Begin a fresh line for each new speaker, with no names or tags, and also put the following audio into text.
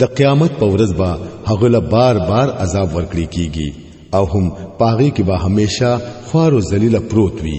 د قیامت په ورځ به هغه له بار بار عذاب ورکړي کیږي او هم پاغي کې به هميشه خوار او ذلیل پروت وي